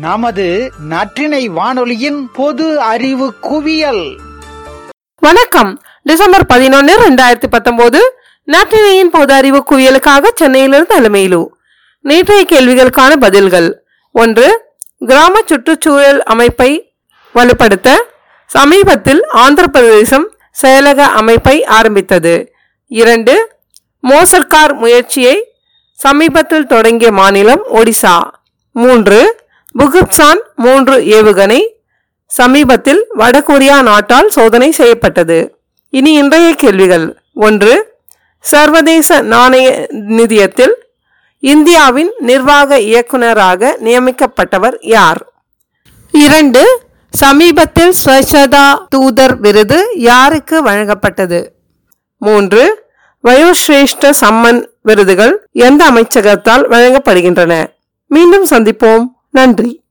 நமது நற்றினை வானொலியின் பொது அறிவு குவியல். வணக்கம். டிசம்பர் பதினொன்று இரண்டாயிரத்தி பத்தொன்பது நற்றினையின் பொது அறிவு குவியலுக்காக சென்னையிலிருந்து அலமையிலு. நேற்றைய கேள்விகளுக்கான பதில்கள். ஒன்று கிராம சுற்றுச்சூழல் அமைப்பை வலுப்படுத்த சமீபத்தில் ஆந்திர பிரதேசம் செயலக அமைப்பை ஆரம்பித்தது. இரண்டு மோசர்கார் முயற்சியை சமீபத்தில் தொடங்கிய மாநிலம் ஒடிசா. மூன்று புகுப்சான் மூன்று ஏவுகணை சமீபத்தில் வடகொரியா நாட்டால் சோதனை செய்யப்பட்டது. இனி இன்றைய கேள்விகள். ஒன்று சர்வதேச நாணய நிதியத்தில் இந்தியாவின் நிர்வாக இயக்குனராக நியமிக்கப்பட்டவர் யார்? இரண்டு சமீபத்தில் ஸ்வச்சதா தூதர் விருது யாருக்கு வழங்கப்பட்டது? மூன்று வயோஸ்ரேஷ்ட சம்மன் விருதுகள் எந்த அமைச்சகத்தால் வழங்கப்படுகின்றன? மீண்டும் சந்திப்போம். நன்றி.